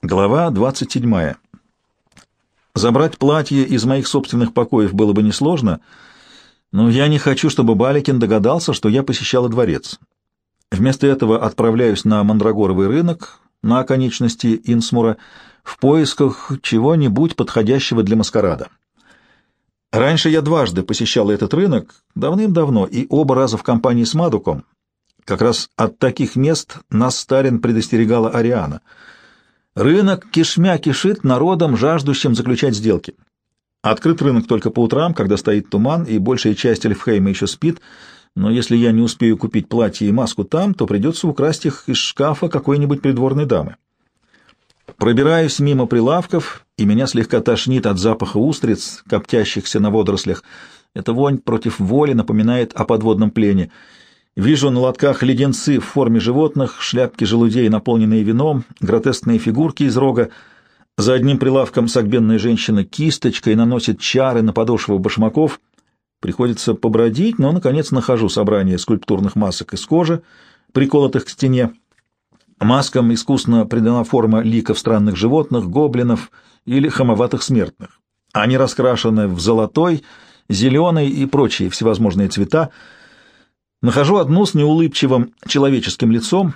Глава 27. Забрать платье из моих собственных покоев было бы несложно, но я не хочу, чтобы Баликин догадался, что я посещала дворец. Вместо этого отправляюсь на Мандрагоровый рынок на оконечности Инсмура в поисках чего-нибудь подходящего для маскарада. Раньше я дважды посещала этот рынок, давным-давно, и оба раза в компании с Мадуком. Как раз от таких мест нас Старин предостерегала Ариана — Рынок кишмя кишит народом, жаждущим заключать сделки. Открыт рынок только по утрам, когда стоит туман, и большая часть Эльфхейма еще спит, но если я не успею купить платье и маску там, то придется украсть их из шкафа какой-нибудь придворной дамы. Пробираюсь мимо прилавков, и меня слегка тошнит от запаха устриц, коптящихся на водорослях. Эта вонь против воли напоминает о подводном плене — Вижу на лотках леденцы в форме животных, шляпки желудей, наполненные вином, гротескные фигурки из рога. За одним прилавком согбенная женщина кисточкой наносит чары на подошву башмаков. Приходится побродить, но, наконец, нахожу собрание скульптурных масок из кожи, приколотых к стене. Маскам искусно придана форма ликов странных животных, гоблинов или хамоватых смертных. Они раскрашены в золотой, зеленый и прочие всевозможные цвета, Нахожу одну с неулыбчивым человеческим лицом.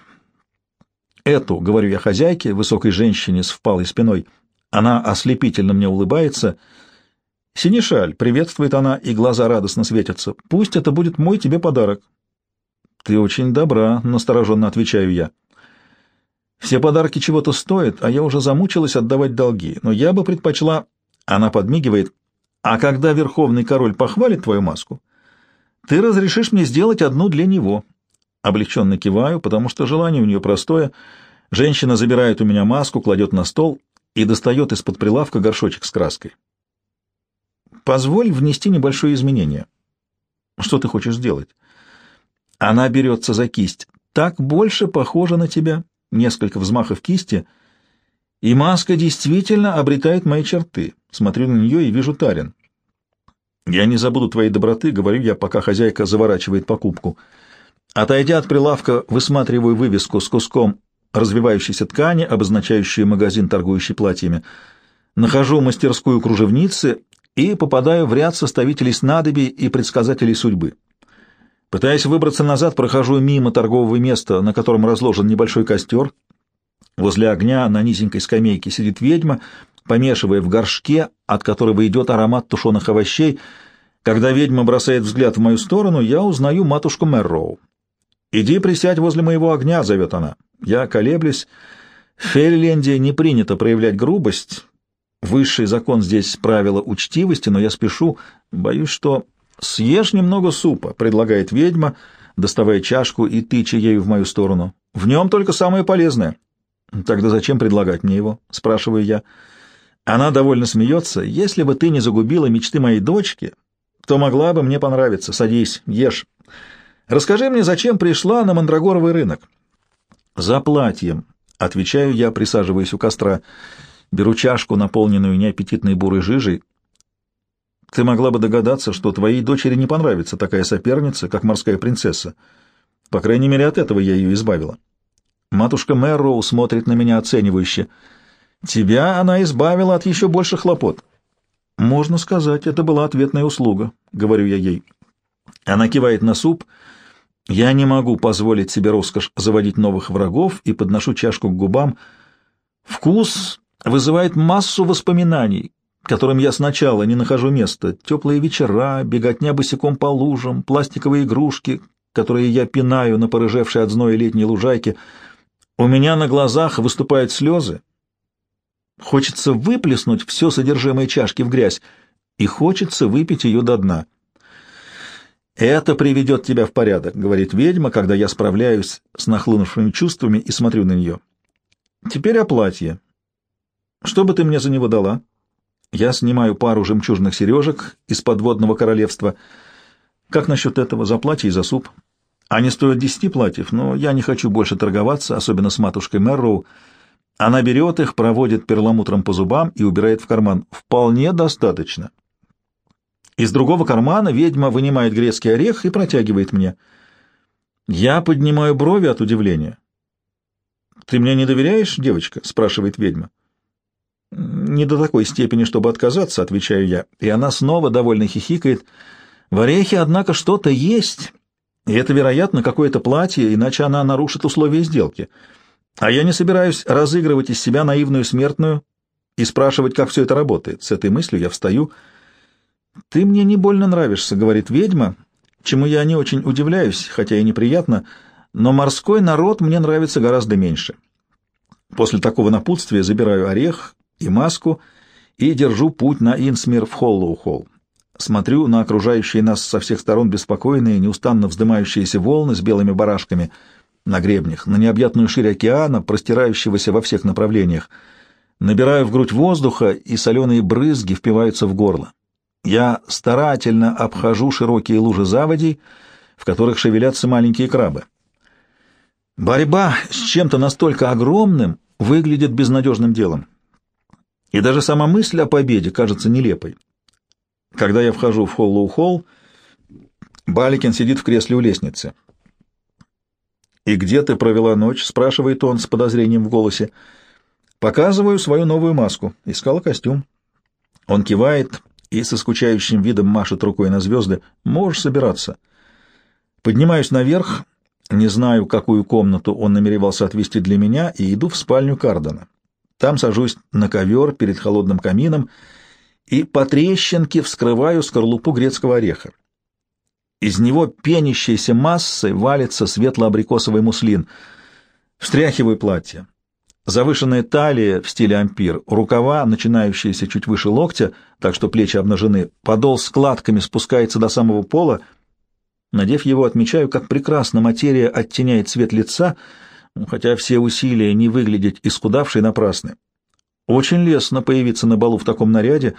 Эту, говорю я хозяйке, высокой женщине с впалой спиной. Она ослепительно мне улыбается. «Синишаль», — приветствует она, и глаза радостно светятся. «Пусть это будет мой тебе подарок». «Ты очень добра», — настороженно отвечаю я. «Все подарки чего-то стоят, а я уже замучилась отдавать долги, но я бы предпочла...» Она подмигивает. «А когда верховный король похвалит твою маску, ты разрешишь мне сделать одну для него. Облегченно киваю, потому что желание у нее простое. Женщина забирает у меня маску, кладет на стол и достает из-под прилавка горшочек с краской. Позволь внести небольшое изменение. Что ты хочешь сделать? Она берется за кисть. Так больше похоже на тебя. Несколько взмахов кисти, и маска действительно обретает мои черты. Смотрю на нее и вижу Тарин. «Я не забуду твоей доброты», — говорю я, пока хозяйка заворачивает покупку. Отойдя от прилавка, высматриваю вывеску с куском развивающейся ткани, обозначающую магазин, торгующий платьями. Нахожу мастерскую кружевницы и попадаю в ряд составителей снадобий и предсказателей судьбы. Пытаясь выбраться назад, прохожу мимо торгового места, на котором разложен небольшой костер. Возле огня на низенькой скамейке сидит ведьма — помешивая в горшке, от которого идет аромат тушеных овощей. Когда ведьма бросает взгляд в мою сторону, я узнаю матушку Мэрроу. «Иди присядь возле моего огня», — зовет она. Я колеблюсь. В Фейрленде не принято проявлять грубость. Высший закон здесь правило учтивости, но я спешу. Боюсь, что... «Съешь немного супа», — предлагает ведьма, доставая чашку и тыча ею в мою сторону. «В нем только самое полезное». «Тогда зачем предлагать мне его?» — спрашиваю я. Она довольно смеется. «Если бы ты не загубила мечты моей дочки, то могла бы мне понравиться. Садись, ешь. Расскажи мне, зачем пришла на Мандрагоровый рынок?» «За платьем», — отвечаю я, присаживаясь у костра. Беру чашку, наполненную неаппетитной бурой жижей. «Ты могла бы догадаться, что твоей дочери не понравится такая соперница, как морская принцесса. По крайней мере, от этого я ее избавила». Матушка Мэрроу смотрит на меня оценивающе — Тебя она избавила от еще больших хлопот. Можно сказать, это была ответная услуга, говорю я ей. Она кивает на суп. Я не могу позволить себе роскошь заводить новых врагов и подношу чашку к губам. Вкус вызывает массу воспоминаний, которым я сначала не нахожу места. Теплые вечера, беготня босиком по лужам, пластиковые игрушки, которые я пинаю на порыжевшей от зноя летней лужайке. У меня на глазах выступают слезы, Хочется выплеснуть все содержимое чашки в грязь, и хочется выпить ее до дна. «Это приведет тебя в порядок», — говорит ведьма, когда я справляюсь с нахлынувшими чувствами и смотрю на нее. «Теперь о платье. Что бы ты мне за него дала?» Я снимаю пару жемчужных сережек из подводного королевства. Как насчет этого за платье и за суп? Они стоят десяти платьев, но я не хочу больше торговаться, особенно с матушкой Мэрроу, — она берет их, проводит перламутром по зубам и убирает в карман. Вполне достаточно. Из другого кармана ведьма вынимает грецкий орех и протягивает мне. Я поднимаю брови от удивления. Ты мне не доверяешь, девочка? спрашивает ведьма. Не до такой степени, чтобы отказаться, отвечаю я, и она снова довольно хихикает. В орехе, однако, что-то есть, и это, вероятно, какое-то платье, иначе она нарушит условия сделки. А я не собираюсь разыгрывать из себя наивную смертную и спрашивать, как все это работает. С этой мыслью я встаю. «Ты мне не больно нравишься», — говорит ведьма, чему я не очень удивляюсь, хотя и неприятно, но морской народ мне нравится гораздо меньше. После такого напутствия забираю орех и маску и держу путь на Инсмир в Холлоу-Холл. Смотрю на окружающие нас со всех сторон беспокойные, неустанно вздымающиеся волны с белыми барашками на гребнях, на необъятную ширь океана, простирающегося во всех направлениях. Набираю в грудь воздуха, и соленые брызги впиваются в горло. Я старательно обхожу широкие лужи заводей, в которых шевелятся маленькие крабы. Борьба с чем-то настолько огромным выглядит безнадежным делом. И даже сама мысль о победе кажется нелепой. Когда я вхожу в Холлоу-Холл, Баликин сидит в кресле у лестницы. «И где ты провела ночь?» — спрашивает он с подозрением в голосе. «Показываю свою новую маску. Искала костюм». Он кивает и со скучающим видом машет рукой на звезды. «Можешь собираться». Поднимаюсь наверх, не знаю, какую комнату он намеревался отвести для меня, и иду в спальню Кардена. Там сажусь на ковер перед холодным камином и по трещинке вскрываю скорлупу грецкого ореха. Из него пенящейся массой валится светло-абрикосовый муслин. Встряхиваю платье. Завышенная талия в стиле ампир, рукава, начинающиеся чуть выше локтя, так что плечи обнажены, подол складками спускается до самого пола. Надев его, отмечаю, как прекрасно материя оттеняет цвет лица, хотя все усилия не выглядеть исхудавшей напрасны. Очень лестно появиться на балу в таком наряде,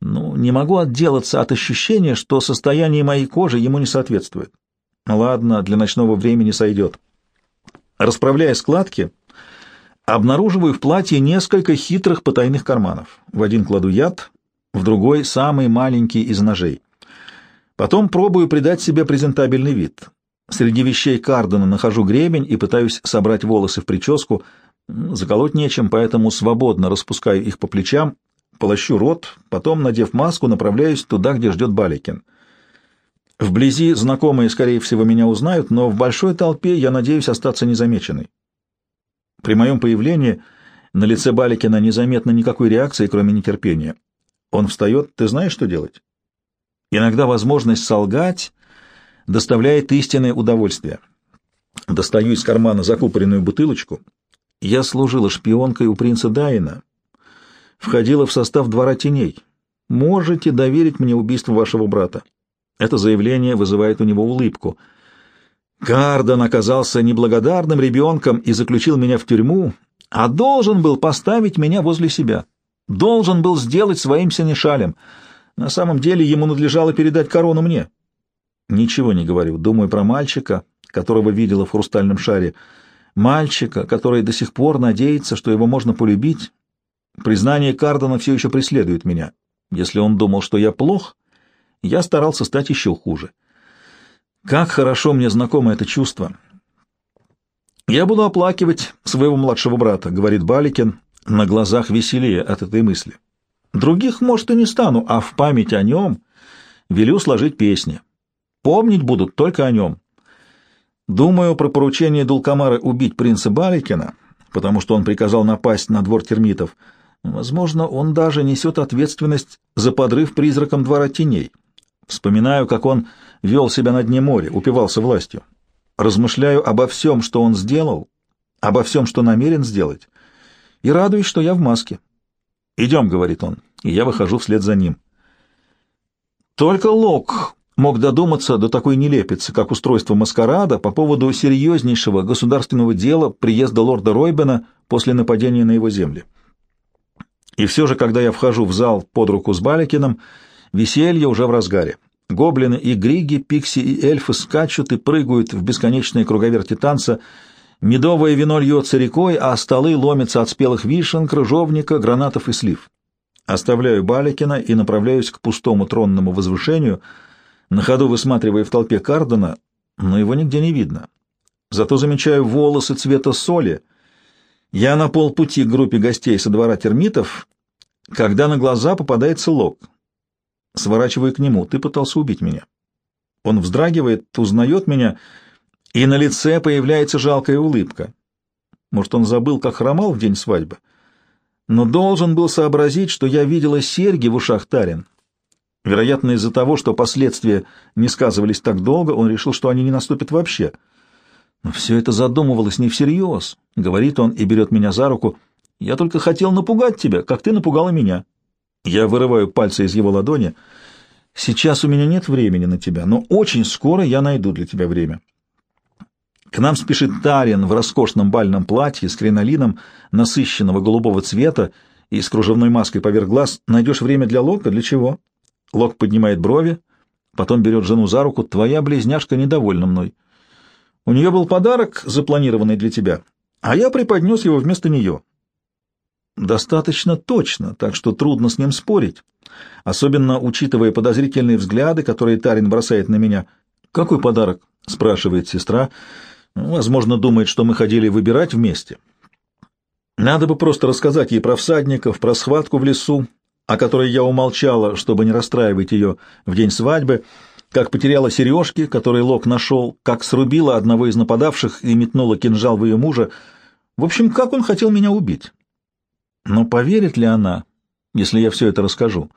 ну, не могу отделаться от ощущения, что состояние моей кожи ему не соответствует. Ладно, для ночного времени сойдет. Расправляя складки, обнаруживаю в платье несколько хитрых потайных карманов. В один кладу яд, в другой — самый маленький из ножей. Потом пробую придать себе презентабельный вид. Среди вещей Кардена нахожу гребень и пытаюсь собрать волосы в прическу. Заколоть нечем, поэтому свободно распускаю их по плечам полощу рот, потом, надев маску, направляюсь туда, где ждет Баликин. Вблизи знакомые, скорее всего, меня узнают, но в большой толпе я надеюсь остаться незамеченной. При моем появлении на лице Баликина незаметно никакой реакции, кроме нетерпения. Он встает, ты знаешь, что делать? Иногда возможность солгать доставляет истинное удовольствие. Достаю из кармана закупоренную бутылочку. Я служила шпионкой у принца Дайна входила в состав двора теней. Можете доверить мне убийство вашего брата. Это заявление вызывает у него улыбку. Кардон оказался неблагодарным ребенком и заключил меня в тюрьму, а должен был поставить меня возле себя. Должен был сделать своим сенешалем. На самом деле ему надлежало передать корону мне. Ничего не говорю. Думаю про мальчика, которого видела в хрустальном шаре. Мальчика, который до сих пор надеется, что его можно полюбить, Признание Кардона все еще преследует меня. Если он думал, что я плох, я старался стать еще хуже. Как хорошо мне знакомо это чувство. «Я буду оплакивать своего младшего брата», — говорит Баликин, на глазах веселее от этой мысли. «Других, может, и не стану, а в память о нем велю сложить песни. Помнить будут только о нем. Думаю, про поручение Дулкамара убить принца Баликина, потому что он приказал напасть на двор термитов — Возможно, он даже несет ответственность за подрыв призраком двора теней. Вспоминаю, как он вел себя на дне моря, упивался властью. Размышляю обо всем, что он сделал, обо всем, что намерен сделать, и радуюсь, что я в маске. «Идем», — говорит он, и я выхожу вслед за ним. Только Лок мог додуматься до такой нелепицы, как устройство маскарада по поводу серьезнейшего государственного дела приезда лорда Ройбена после нападения на его земли. И все же, когда я вхожу в зал под руку с Баликином, веселье уже в разгаре. Гоблины и григи, пикси и эльфы скачут и прыгают в бесконечные круговерти танца. Медовое вино льется рекой, а столы ломятся от спелых вишен, крыжовника, гранатов и слив. Оставляю Баликина и направляюсь к пустому тронному возвышению, на ходу высматривая в толпе Кардена, но его нигде не видно. Зато замечаю волосы цвета соли — Я на полпути к группе гостей со двора термитов, когда на глаза попадается Лок. Сворачиваю к нему. Ты пытался убить меня. Он вздрагивает, узнает меня, и на лице появляется жалкая улыбка. Может, он забыл, как хромал в день свадьбы? Но должен был сообразить, что я видела серьги в ушах Тарин. Вероятно, из-за того, что последствия не сказывались так долго, он решил, что они не наступят вообще. Но все это задумывалось не всерьез, — говорит он и берет меня за руку. Я только хотел напугать тебя, как ты напугала меня. Я вырываю пальцы из его ладони. Сейчас у меня нет времени на тебя, но очень скоро я найду для тебя время. К нам спешит Тарин в роскошном бальном платье с кринолином насыщенного голубого цвета и с кружевной маской поверх глаз. Найдешь время для Лока? Для чего? Лок поднимает брови, потом берет жену за руку. Твоя близняшка недовольна мной. У нее был подарок, запланированный для тебя, а я преподнес его вместо нее. Достаточно точно, так что трудно с ним спорить, особенно учитывая подозрительные взгляды, которые Тарин бросает на меня. «Какой подарок?» — спрашивает сестра. «Возможно, думает, что мы ходили выбирать вместе». Надо бы просто рассказать ей про всадников, про схватку в лесу, о которой я умолчала, чтобы не расстраивать ее в день свадьбы, как потеряла сережки, которые Лок нашел, как срубила одного из нападавших и метнула кинжал в ее мужа. В общем, как он хотел меня убить. Но поверит ли она, если я все это расскажу?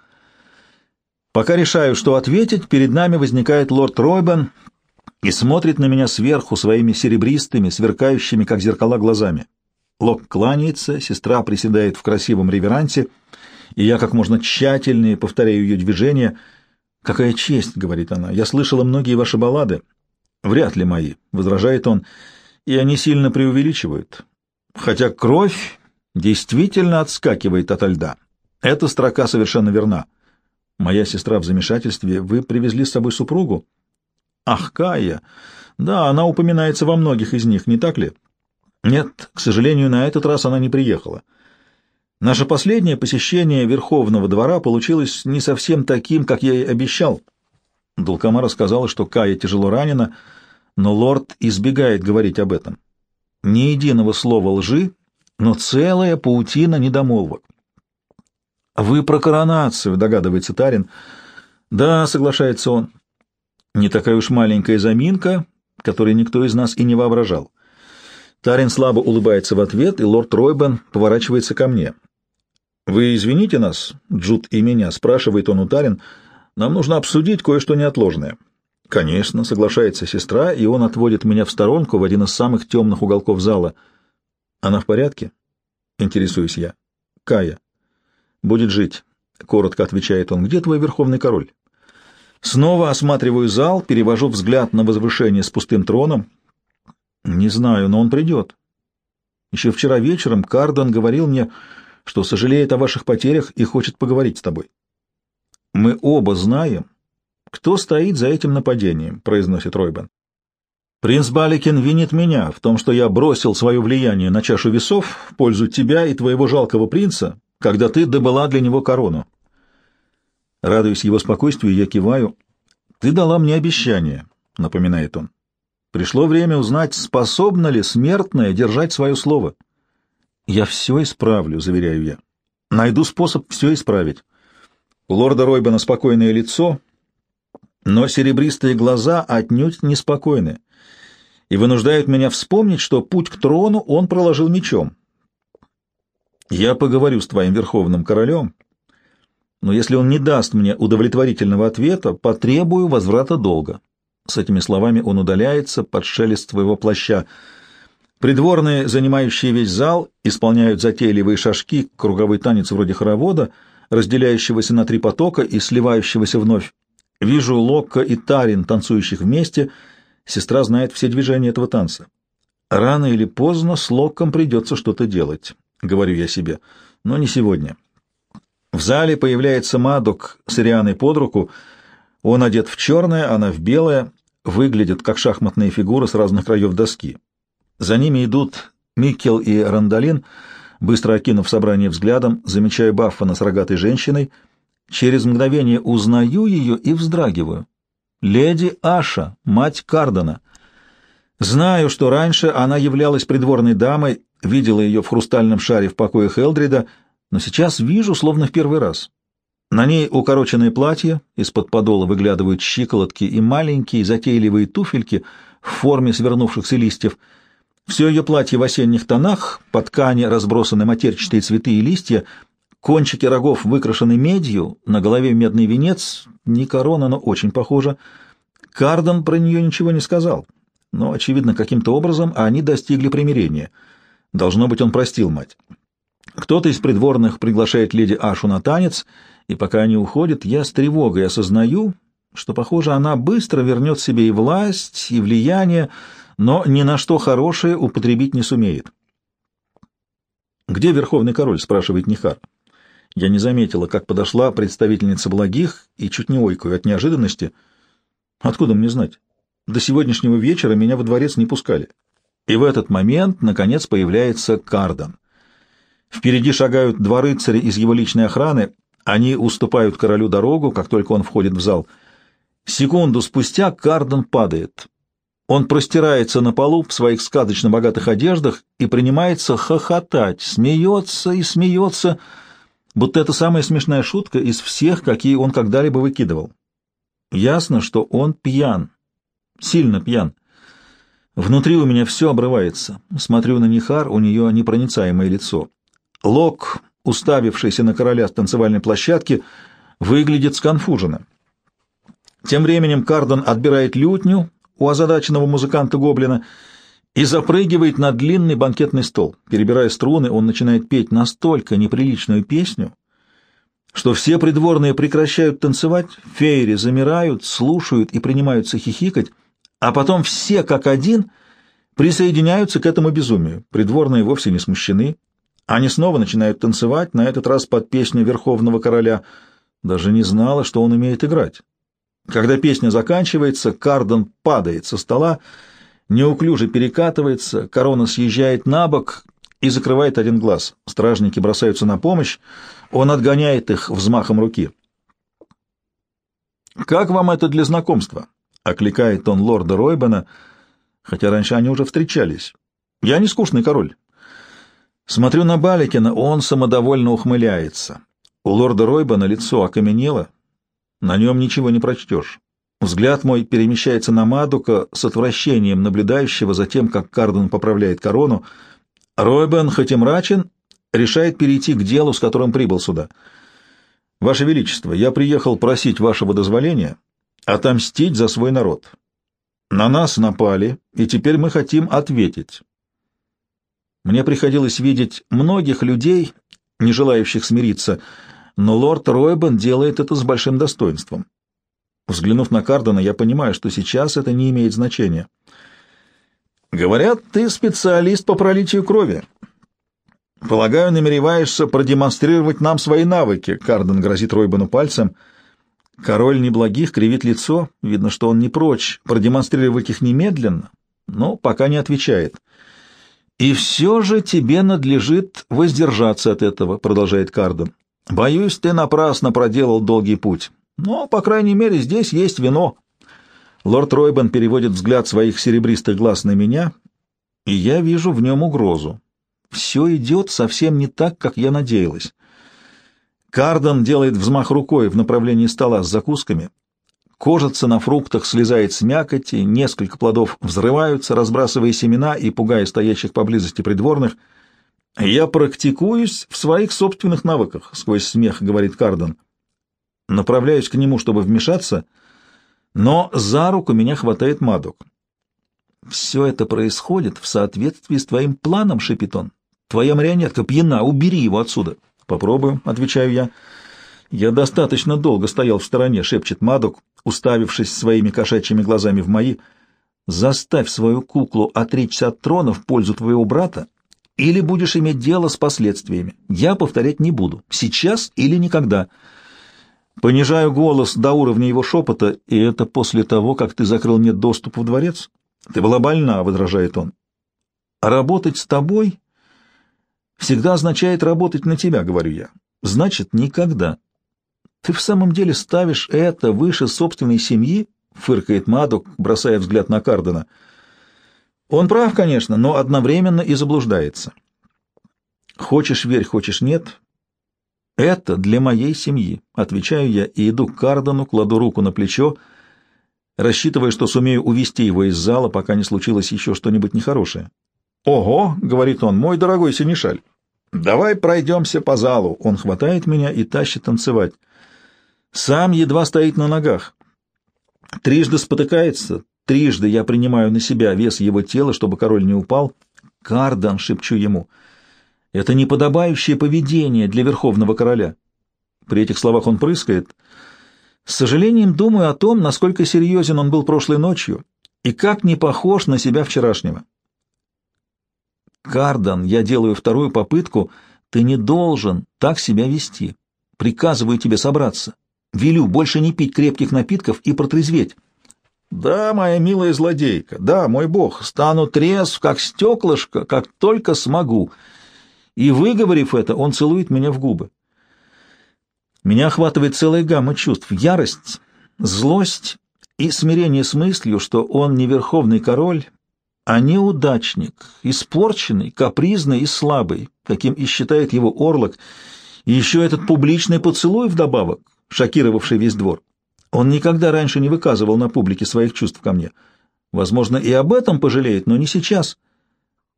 Пока решаю, что ответить, перед нами возникает лорд Ройбен и смотрит на меня сверху своими серебристыми, сверкающими, как зеркала, глазами. Лок кланяется, сестра приседает в красивом реверансе, и я как можно тщательнее повторяю ее движения. «Какая честь!» — говорит она. «Я слышала многие ваши баллады». «Вряд ли мои», — возражает он, — «и они сильно преувеличивают. Хотя кровь действительно отскакивает ото льда. Эта строка совершенно верна. Моя сестра в замешательстве. Вы привезли с собой супругу? Ах, Кая! Да, она упоминается во многих из них, не так ли? Нет, к сожалению, на этот раз она не приехала. Наше последнее посещение Верховного двора получилось не совсем таким, как я и обещал. Дулкамара сказала, что Кая тяжело ранена, но лорд избегает говорить об этом. Ни единого слова лжи но целая паутина недомолвок. «Вы про коронацию», — догадывается Тарин. «Да», — соглашается он, — «не такая уж маленькая заминка, которой никто из нас и не воображал». Тарин слабо улыбается в ответ, и лорд Ройбен поворачивается ко мне. «Вы извините нас, Джуд и меня», — спрашивает он у Тарин. «Нам нужно обсудить кое-что неотложное». «Конечно», — соглашается сестра, и он отводит меня в сторонку в один из самых темных уголков зала — она в порядке? Интересуюсь я. Кая. Будет жить, коротко отвечает он. Где твой верховный король? Снова осматриваю зал, перевожу взгляд на возвышение с пустым троном. Не знаю, но он придет. Еще вчера вечером Кардон говорил мне, что сожалеет о ваших потерях и хочет поговорить с тобой. Мы оба знаем, кто стоит за этим нападением, произносит Ройбен. Принц Баликин винит меня в том, что я бросил свое влияние на чашу весов в пользу тебя и твоего жалкого принца, когда ты добыла для него корону. Радуясь его спокойствию, я киваю. «Ты дала мне обещание», — напоминает он. «Пришло время узнать, способна ли смертная держать свое слово». «Я все исправлю», — заверяю я. «Найду способ все исправить». У лорда Ройбена спокойное лицо, но серебристые глаза отнюдь неспокойны и вынуждают меня вспомнить, что путь к трону он проложил мечом. Я поговорю с твоим верховным королем, но если он не даст мне удовлетворительного ответа, потребую возврата долга. С этими словами он удаляется под шелест твоего плаща. Придворные, занимающие весь зал, исполняют затейливые шажки, круговой танец вроде хоровода, разделяющегося на три потока и сливающегося вновь. Вижу Локко и Тарин, танцующих вместе — Сестра знает все движения этого танца. Рано или поздно с Локком придется что-то делать, говорю я себе, но не сегодня. В зале появляется Мадок с Рианой под руку. Он одет в черное, она в белое, выглядят как шахматные фигуры с разных краев доски. За ними идут Миккел и Рандалин, быстро окинув собрание взглядом, замечаю Баффана с рогатой женщиной. Через мгновение узнаю ее и вздрагиваю. Леди Аша, мать Кардона. Знаю, что раньше она являлась придворной дамой видела ее в хрустальном шаре в покоях Элдрида, но сейчас вижу, словно в первый раз. На ней укороченное платье, из-под подола выглядывают щиколотки и маленькие затейливые туфельки в форме свернувшихся листьев. Все ее платье в осенних тонах, по ткани разбросаны матерчатые цветы и листья, кончики рогов выкрашены медью, на голове медный венец, не корона, но очень похоже. Кардон про нее ничего не сказал, но, очевидно, каким-то образом они достигли примирения. Должно быть, он простил мать. Кто-то из придворных приглашает леди Ашу на танец, и пока они уходят, я с тревогой осознаю, что, похоже, она быстро вернет себе и власть, и влияние, но ни на что хорошее употребить не сумеет. «Где Верховный король?» — спрашивает Нихар. Я не заметила, как подошла представительница благих и чуть не ойкую от неожиданности. Откуда мне знать? До сегодняшнего вечера меня во дворец не пускали. И в этот момент, наконец, появляется Кардан. Впереди шагают два рыцаря из его личной охраны. Они уступают королю дорогу, как только он входит в зал. Секунду спустя Кардан падает. Он простирается на полу в своих сказочно богатых одеждах и принимается хохотать, смеется и смеется, будто это самая смешная шутка из всех, какие он когда-либо выкидывал. Ясно, что он пьян, сильно пьян. Внутри у меня все обрывается. Смотрю на Нихар, у нее непроницаемое лицо. Лок, уставившийся на короля с танцевальной площадки, выглядит сконфуженно. Тем временем Кардон отбирает лютню у озадаченного музыканта-гоблина и запрыгивает на длинный банкетный стол. Перебирая струны, он начинает петь настолько неприличную песню, что все придворные прекращают танцевать, фейри замирают, слушают и принимаются хихикать, а потом все как один присоединяются к этому безумию. Придворные вовсе не смущены, они снова начинают танцевать, на этот раз под песню Верховного Короля. Даже не знала, что он умеет играть. Когда песня заканчивается, Кардон падает со стола, неуклюже перекатывается, корона съезжает на бок и закрывает один глаз. Стражники бросаются на помощь, он отгоняет их взмахом руки. «Как вам это для знакомства?» — окликает он лорда Ройбена, хотя раньше они уже встречались. «Я не скучный король. Смотрю на Баликина, он самодовольно ухмыляется. У лорда Ройбана лицо окаменело, на нем ничего не прочтешь. Взгляд мой перемещается на Мадука с отвращением, наблюдающего за тем, как Карден поправляет корону. Ройбен, хоть и мрачен, решает перейти к делу, с которым прибыл сюда. «Ваше Величество, я приехал просить вашего дозволения отомстить за свой народ. На нас напали, и теперь мы хотим ответить. Мне приходилось видеть многих людей, не желающих смириться, но лорд Ройбен делает это с большим достоинством. Взглянув на Кардена, я понимаю, что сейчас это не имеет значения. Говорят, ты специалист по пролитию крови. Полагаю, намереваешься продемонстрировать нам свои навыки, Карден грозит Ройбену пальцем. Король неблагих кривит лицо, видно, что он не прочь продемонстрировать их немедленно, но пока не отвечает. «И все же тебе надлежит воздержаться от этого», — продолжает Карден. «Боюсь, ты напрасно проделал долгий путь. Но, по крайней мере, здесь есть вино». Лорд Ройбен переводит взгляд своих серебристых глаз на меня, и я вижу в нем угрозу. Все идет совсем не так, как я надеялась. Карден делает взмах рукой в направлении стола с закусками, Кожица на фруктах слезает с мякоти, несколько плодов взрываются, разбрасывая семена и пугая стоящих поблизости придворных. «Я практикуюсь в своих собственных навыках», — сквозь смех говорит Кардон. Направляюсь к нему, чтобы вмешаться, но за руку меня хватает Мадок. «Все это происходит в соответствии с твоим планом», — шепит он. «Твоя марионетка пьяна, убери его отсюда». «Попробую», — отвечаю я. «Я достаточно долго стоял в стороне», — шепчет Мадок, уставившись своими кошачьими глазами в мои. «Заставь свою куклу отречься от трона в пользу твоего брата, или будешь иметь дело с последствиями. Я повторять не буду. Сейчас или никогда». Понижаю голос до уровня его шепота, и это после того, как ты закрыл мне доступ в дворец. Ты была больна, — возражает он. Работать с тобой всегда означает работать на тебя, — говорю я. Значит, никогда. «Ты в самом деле ставишь это выше собственной семьи?» — фыркает Мадок, бросая взгляд на Кардена. Он прав, конечно, но одновременно и заблуждается. Хочешь верь, хочешь нет. Это для моей семьи, отвечаю я и иду к Кардону, кладу руку на плечо, рассчитывая, что сумею увести его из зала, пока не случилось еще что-нибудь нехорошее. «Ого!» — говорит он, — «мой дорогой Синишаль, давай пройдемся по залу». Он хватает меня и тащит танцевать. Сам едва стоит на ногах. Трижды спотыкается, трижды я принимаю на себя вес его тела, чтобы король не упал. «Кардан!» — шепчу ему. «Это неподобающее поведение для верховного короля». При этих словах он прыскает. С сожалением думаю о том, насколько серьезен он был прошлой ночью и как не похож на себя вчерашнего. «Кардан, я делаю вторую попытку. Ты не должен так себя вести. Приказываю тебе собраться. Велю больше не пить крепких напитков и протрезветь. Да, моя милая злодейка, да, мой бог, стану трезв, как стеклышко, как только смогу. И, выговорив это, он целует меня в губы. Меня охватывает целая гамма чувств — ярость, злость и смирение с мыслью, что он не верховный король, а неудачник, испорченный, капризный и слабый, каким и считает его орлок, и еще этот публичный поцелуй вдобавок, шокировавший весь двор. Он никогда раньше не выказывал на публике своих чувств ко мне. Возможно, и об этом пожалеет, но не сейчас.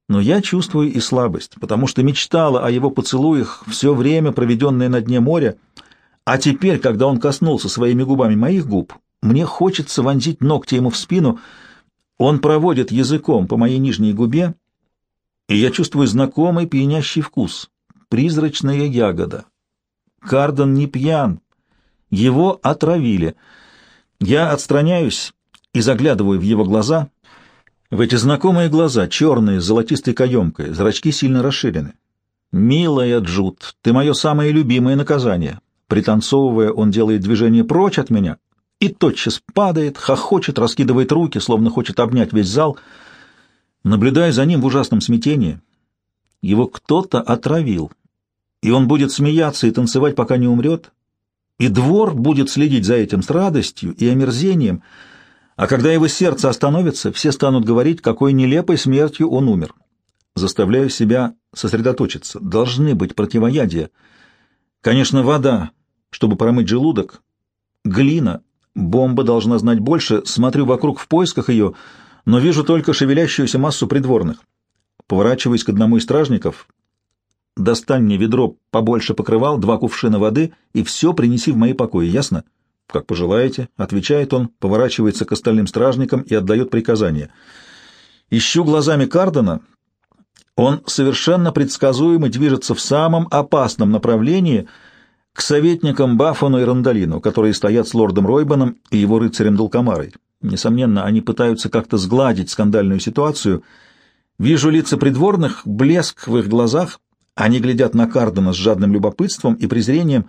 Но я чувствую и слабость, потому что мечтала о его поцелуях все время, проведенное на дне моря, а теперь, когда он коснулся своими губами моих губ, мне хочется вонзить ногти ему в спину. Он проводит языком по моей нижней губе, и я чувствую знакомый пьянящий вкус, призрачная ягода. Кардон не пьян, его отравили. Я отстраняюсь и заглядываю в его глаза. В эти знакомые глаза, черные, с золотистой каемкой, зрачки сильно расширены. «Милая Джуд, ты мое самое любимое наказание». Пританцовывая, он делает движение прочь от меня и тотчас падает, хохочет, раскидывает руки, словно хочет обнять весь зал. Наблюдая за ним в ужасном смятении, его кто-то отравил, и он будет смеяться и танцевать, пока не умрет, и двор будет следить за этим с радостью и омерзением, а когда его сердце остановится, все станут говорить, какой нелепой смертью он умер. Заставляю себя сосредоточиться. Должны быть противоядия. Конечно, вода, чтобы промыть желудок, глина, бомба должна знать больше, смотрю вокруг в поисках ее, но вижу только шевелящуюся массу придворных. Поворачиваясь к одному из стражников, Достань мне ведро побольше покрывал, два кувшина воды и все принеси в мои покои, ясно? Как пожелаете, отвечает он, поворачивается к остальным стражникам и отдает приказание. Ищу глазами Кардена. Он совершенно предсказуемо движется в самом опасном направлении к советникам Баффону и Рандалину, которые стоят с лордом Ройбаном и его рыцарем Дулкамарой. Несомненно, они пытаются как-то сгладить скандальную ситуацию. Вижу лица придворных, блеск в их глазах, они глядят на Кардена с жадным любопытством и презрением,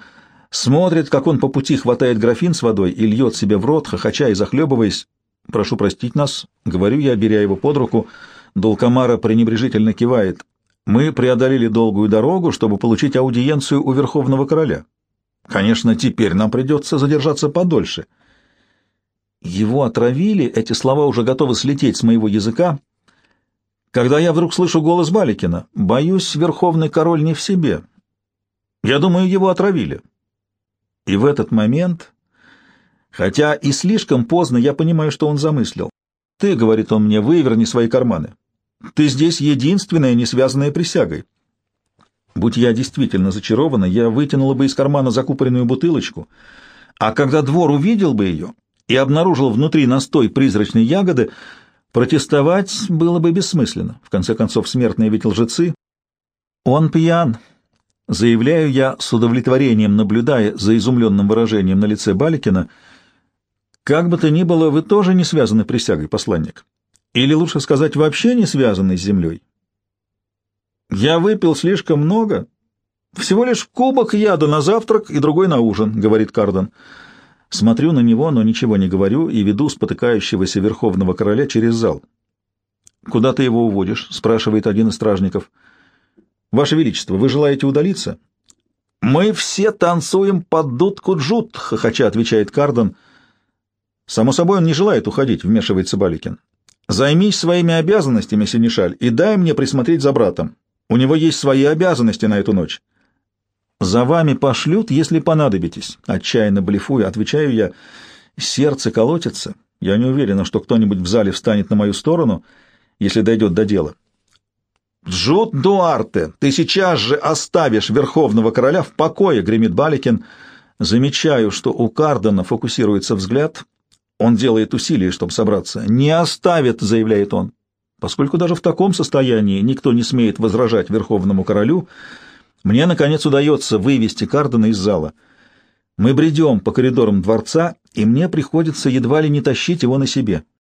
смотрят, как он по пути хватает графин с водой и льет себе в рот, хохоча и захлебываясь. «Прошу простить нас», — говорю я, беря его под руку. Долкомара пренебрежительно кивает. «Мы преодолели долгую дорогу, чтобы получить аудиенцию у Верховного Короля. Конечно, теперь нам придется задержаться подольше». Его отравили, эти слова уже готовы слететь с моего языка, когда я вдруг слышу голос Баликина. Боюсь, верховный король не в себе. Я думаю, его отравили. И в этот момент, хотя и слишком поздно, я понимаю, что он замыслил. «Ты, — говорит он мне, — выверни свои карманы. Ты здесь единственная, не связанная присягой. Будь я действительно зачарована, я вытянула бы из кармана закупоренную бутылочку, а когда двор увидел бы ее и обнаружил внутри настой призрачной ягоды, Протестовать было бы бессмысленно. В конце концов, смертные ведь лжецы. Он пьян. Заявляю я с удовлетворением, наблюдая за изумленным выражением на лице Баликина. Как бы то ни было, вы тоже не связаны присягой, посланник. Или лучше сказать, вообще не связаны с землей. Я выпил слишком много. Всего лишь кубок яда на завтрак и другой на ужин, говорит Кардон. Смотрю на него, но ничего не говорю и веду спотыкающегося верховного короля через зал. «Куда ты его уводишь?» — спрашивает один из стражников. «Ваше Величество, вы желаете удалиться?» «Мы все танцуем под дудку джут», — хохоча отвечает Кардон. «Само собой, он не желает уходить», — вмешивается Баликин. «Займись своими обязанностями, Синишаль, и дай мне присмотреть за братом. У него есть свои обязанности на эту ночь. «За вами пошлют, если понадобитесь», — отчаянно блефуя, отвечаю я. Сердце колотится. Я не уверена, что кто-нибудь в зале встанет на мою сторону, если дойдет до дела. «Джуд Дуарте, ты сейчас же оставишь Верховного Короля в покое!» — гремит Баликин. Замечаю, что у Кардена фокусируется взгляд. Он делает усилия, чтобы собраться. «Не оставит!» — заявляет он. Поскольку даже в таком состоянии никто не смеет возражать Верховному Королю, мне, наконец, удается вывести Кардена из зала. Мы бредем по коридорам дворца, и мне приходится едва ли не тащить его на себе.